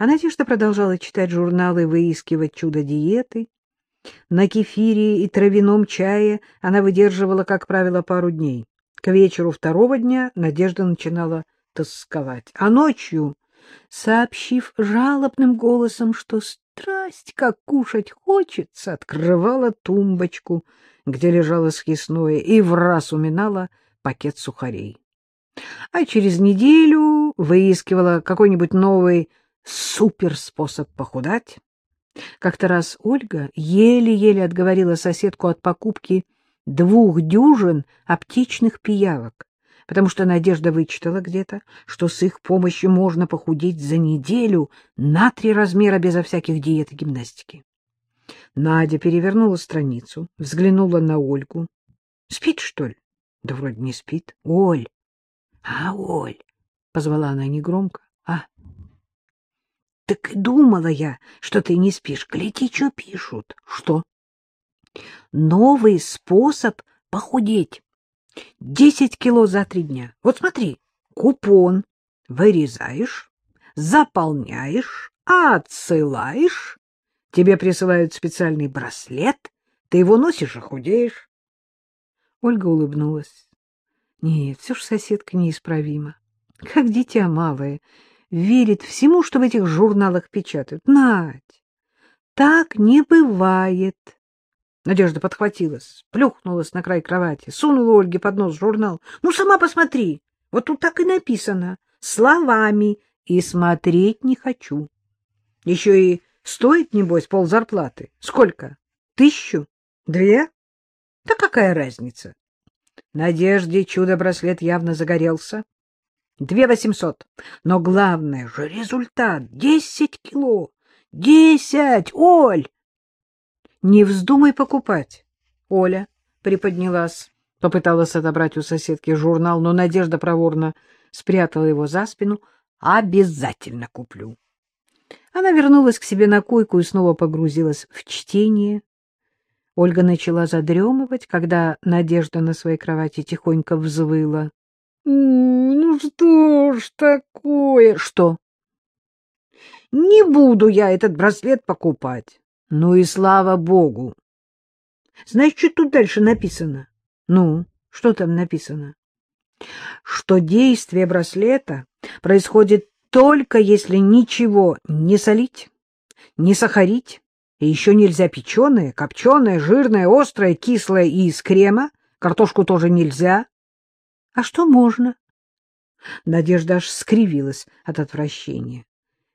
А Надежда продолжала читать журналы выискивать чудо-диеты. На кефире и травяном чае она выдерживала, как правило, пару дней. К вечеру второго дня Надежда начинала тосковать. А ночью, сообщив жалобным голосом, что страсть, как кушать хочется, открывала тумбочку, где лежало съестное, и в раз уминала пакет сухарей. А через неделю выискивала какой-нибудь новый суперспособ похудать. Как-то раз Ольга еле-еле отговорила соседку от покупки двух дюжин аптечных пиявок, потому что Надежда вычитала где-то, что с их помощью можно похудеть за неделю на три размера безо всяких диет и гимнастики. Надя перевернула страницу, взглянула на Ольгу. — Спит, что ли? — Да вроде не спит. — Оль! — А, Оль! — позвала она негромко. — А? — Так думала я, что ты не спишь. Гляди, что пишут. — Что? — Новый способ похудеть. Десять кило за три дня. Вот смотри, купон вырезаешь, заполняешь, отсылаешь Тебе присылают специальный браслет, ты его носишь и худеешь. Ольга улыбнулась. Нет, все ж соседка неисправима. Как дитя малое, верит всему, что в этих журналах печатают. Надь, так не бывает. Надежда подхватилась, плюхнулась на край кровати, сунула Ольге под нос журнал. Ну, сама посмотри, вот тут так и написано, словами, и смотреть не хочу. Еще и Стоит, небось, ползарплаты. Сколько? Тысячу? Две? Да какая разница? Надежде чудо-браслет явно загорелся. Две восемьсот. Но главное же результат. Десять кило. Десять! Оль! Не вздумай покупать. Оля приподнялась, попыталась отобрать у соседки журнал, но Надежда проворно спрятала его за спину. Обязательно куплю. Она вернулась к себе на койку и снова погрузилась в чтение. Ольга начала задремывать, когда Надежда на своей кровати тихонько взвыла. — Ну что ж такое? — Что? — Не буду я этот браслет покупать. — Ну и слава богу. — Знаешь, что тут дальше написано? — Ну, что там написано? — Что действие браслета происходит только если ничего не солить, не сахарить, и еще нельзя печеное, копченое, жирное, острое, кислое и из крема, картошку тоже нельзя. А что можно? Надежда аж скривилась от отвращения.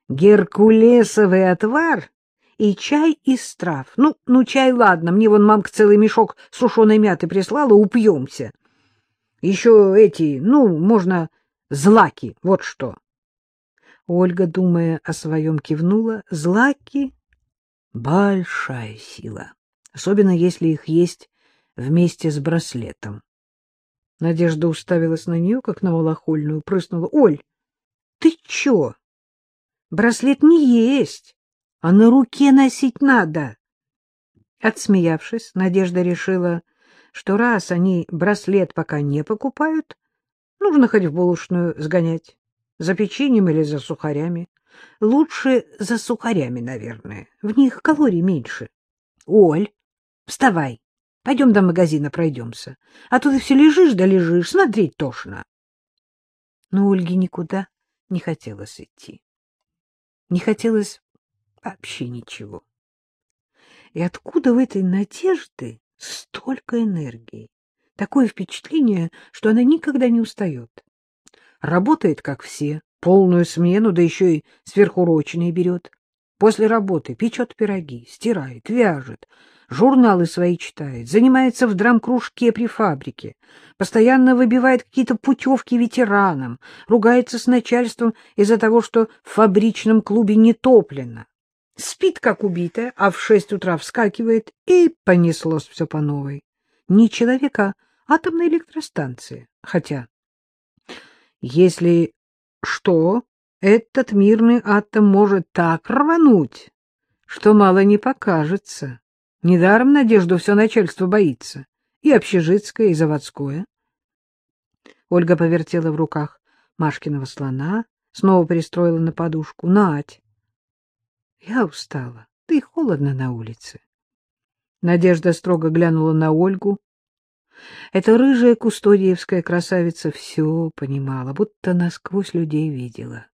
Геркулесовый отвар и чай из трав. Ну, ну, чай, ладно, мне вон мамка целый мешок сушеной мяты прислала, упьемся. Еще эти, ну, можно злаки, вот что. Ольга, думая о своем, кивнула. Злаки — большая сила, особенно если их есть вместе с браслетом. Надежда уставилась на нее, как на малохольную, прыснула. — Оль, ты чё? Браслет не есть, а на руке носить надо. Отсмеявшись, Надежда решила, что раз они браслет пока не покупают, нужно хоть в булочную сгонять. За печеньем или за сухарями? Лучше за сухарями, наверное. В них калорий меньше. Оль, вставай. Пойдем до магазина пройдемся. А то ты все лежишь да лежишь, смотреть тошно. Но Ольге никуда не хотелось идти. Не хотелось вообще ничего. И откуда в этой надежды столько энергии? Такое впечатление, что она никогда не устает. Работает, как все, полную смену, да еще и сверхурочные берет. После работы печет пироги, стирает, вяжет, журналы свои читает, занимается в драм-кружке при фабрике, постоянно выбивает какие-то путевки ветеранам, ругается с начальством из-за того, что в фабричном клубе не топлено. Спит, как убитая, а в шесть утра вскакивает, и понеслось все по новой. Не человека, а атомная электростанция. Хотя если что, этот мирный атом может так рвануть, что мало не покажется. Недаром Надежду все начальство боится. И общежитское, и заводское. Ольга повертела в руках Машкиного слона, снова пристроила на подушку. — Надь, Я устала. Да холодно на улице. Надежда строго глянула на Ольгу. Эта рыжая кустодиевская красавица все понимала, будто насквозь людей видела.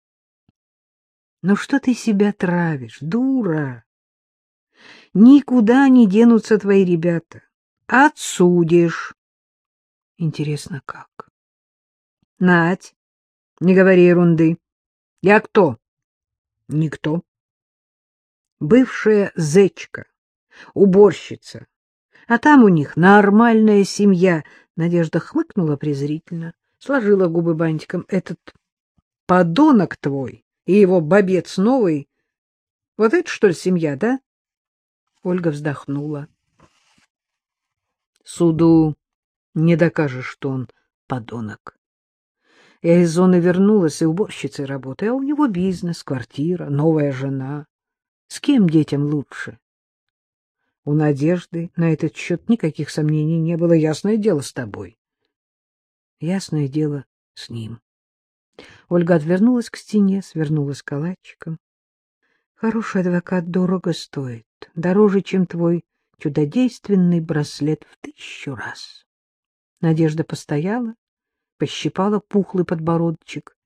— Ну что ты себя травишь, дура? Никуда не денутся твои ребята. Отсудишь. Интересно, как? — Надь, не говори ерунды. Я кто? — Никто. Бывшая зечка, уборщица. А там у них нормальная семья. Надежда хмыкнула презрительно, сложила губы бантиком. Этот подонок твой и его бобец новый. Вот это, что ли, семья, да? Ольга вздохнула. Суду не докажешь, что он подонок. Я из зоны вернулась и уборщицей работаю, а у него бизнес, квартира, новая жена. С кем детям лучше? У Надежды на этот счет никаких сомнений не было. Ясное дело с тобой. Ясное дело с ним. Ольга отвернулась к стене, свернулась калачиком. Хороший адвокат дорого стоит, дороже, чем твой чудодейственный браслет в тысячу раз. Надежда постояла, пощипала пухлый подбородочек,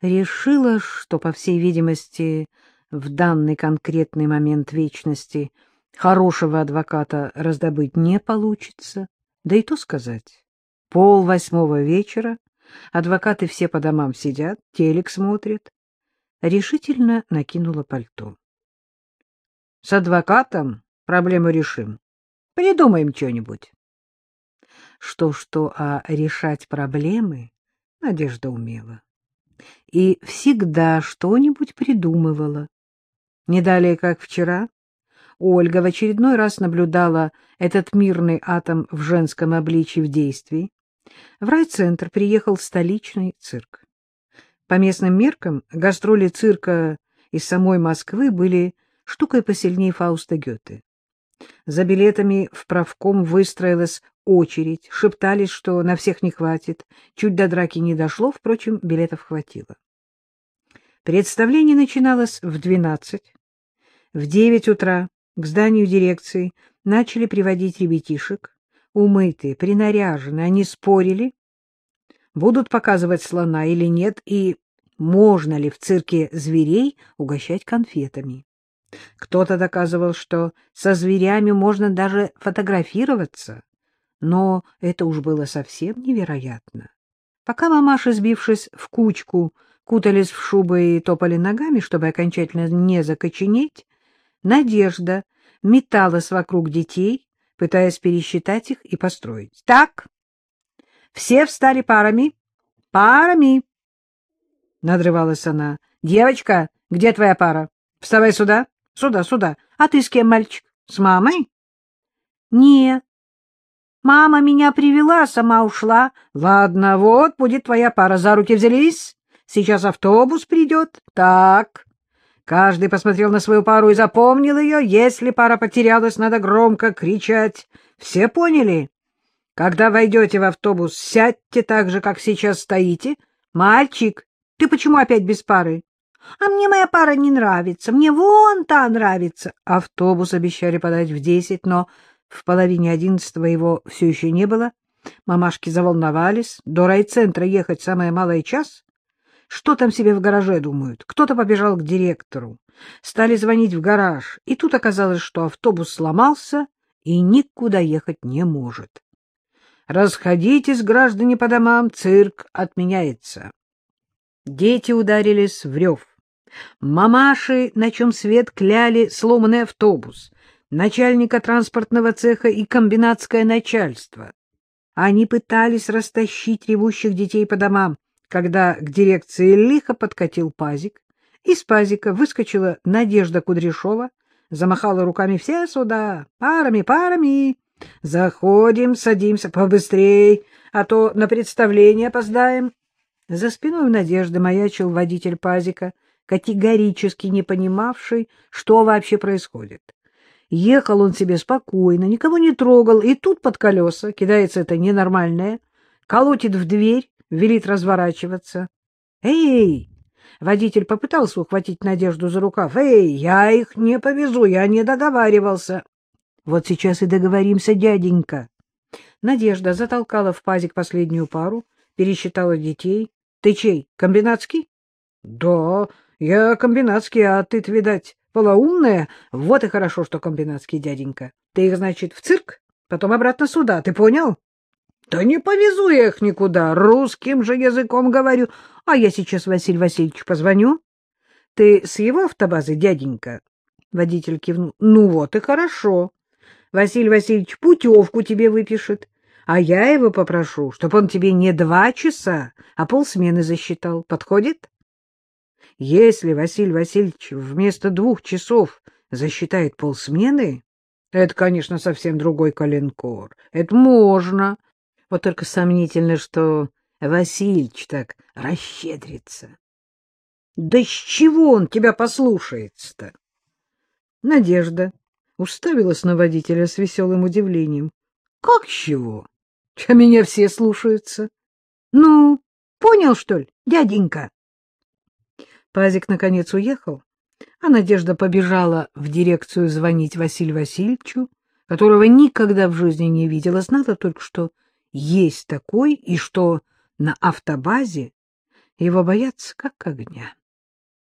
решила, что, по всей видимости, в данный конкретный момент вечности хорошего адвоката раздобыть не получится. Да и то сказать. Пол восьмого вечера, адвокаты все по домам сидят, телек смотрят. Решительно накинула пальто. С адвокатом проблему решим. Придумаем что-нибудь. Что-что, а решать проблемы Надежда умела. И всегда что-нибудь придумывала. Не далее, как вчера, Ольга в очередной раз наблюдала этот мирный атом в женском обличии в действии. В райцентр приехал столичный цирк. По местным меркам гастроли цирка из самой Москвы были штукой посильнее Фауста Гёте. За билетами в правком выстроилась очередь, шептались, что на всех не хватит. Чуть до драки не дошло, впрочем, билетов хватило. Представление начиналось в двенадцать. В девять утра к зданию дирекции начали приводить ребятишек. Умытые, принаряженные, они спорили, будут показывать слона или нет, и можно ли в цирке зверей угощать конфетами. Кто-то доказывал, что со зверями можно даже фотографироваться, но это уж было совсем невероятно. Пока мамаши, сбившись в кучку, кутались в шубы и топали ногами, чтобы окончательно не закоченеть, Надежда металась вокруг детей, пытаясь пересчитать их и построить. — Так, все встали парами, парами, — надрывалась она. — Девочка, где твоя пара? Вставай сюда. Сюда, сюда. А ты с кем, мальчик? С мамой? Нет. Мама меня привела, сама ушла. Ладно, вот будет твоя пара. За руки взялись. Сейчас автобус придет. Так. Каждый посмотрел на свою пару и запомнил ее. Если пара потерялась, надо громко кричать. Все поняли? Когда войдете в автобус, сядьте так же, как сейчас стоите. Мальчик, ты почему опять без пары? А мне моя пара не нравится, мне вон та нравится. Автобус обещали подать в десять, но в половине одиннадцатого его все еще не было. Мамашки заволновались. До райцентра ехать самое малое час. Что там себе в гараже думают? Кто-то побежал к директору. Стали звонить в гараж, и тут оказалось, что автобус сломался и никуда ехать не может. Расходитесь, граждане, по домам, цирк отменяется. Дети ударились в рев. Мамаши, на чем свет кляли сломанный автобус, начальника транспортного цеха и комбинатское начальство. Они пытались растащить ревущих детей по домам, когда к дирекции лихо подкатил пазик. Из пазика выскочила Надежда Кудряшова, замахала руками все сюда, парами, парами. Заходим, садимся побыстрей, а то на представление опоздаем. За спиной Надежды маячил водитель пазика — категорически не понимавший, что вообще происходит. Ехал он себе спокойно, никого не трогал, и тут под колеса кидается это ненормальное, колотит в дверь, велит разворачиваться. «Эй, Водитель попытался ухватить Надежду за рукав. «Эй, я их не повезу, я не договаривался». «Вот сейчас и договоримся, дяденька». Надежда затолкала в пазик последнюю пару, пересчитала детей. «Ты чей, комбинатский?» «Да, я комбинатский, а ты-то, видать, полоумная. Вот и хорошо, что комбинатский, дяденька. Ты их, значит, в цирк, потом обратно сюда, ты понял?» Да не повезу я их никуда, русским же языком говорю. А я сейчас Василий Васильевич позвоню. Ты с его автобазы, дяденька? Водитель кивнул. Ну вот и хорошо. Василий Васильевич путевку тебе выпишет, а я его попрошу, чтобы он тебе не два часа, а полсмены засчитал. Подходит? Если Василий Васильевич вместо двух часов засчитает полсмены, это, конечно, совсем другой коленкор. Это можно. Вот только сомнительно, что Васильич так расщедрится. Да с чего он тебя послушается-то? Надежда уставилась на водителя с веселым удивлением. — Как с чего? А меня все слушаются. — Ну, понял, что ли, дяденька? Пазик наконец уехал, а Надежда побежала в дирекцию звонить Василию Васильевичу, которого никогда в жизни не видела, знала только, что есть такой, и что на автобазе его боятся как огня.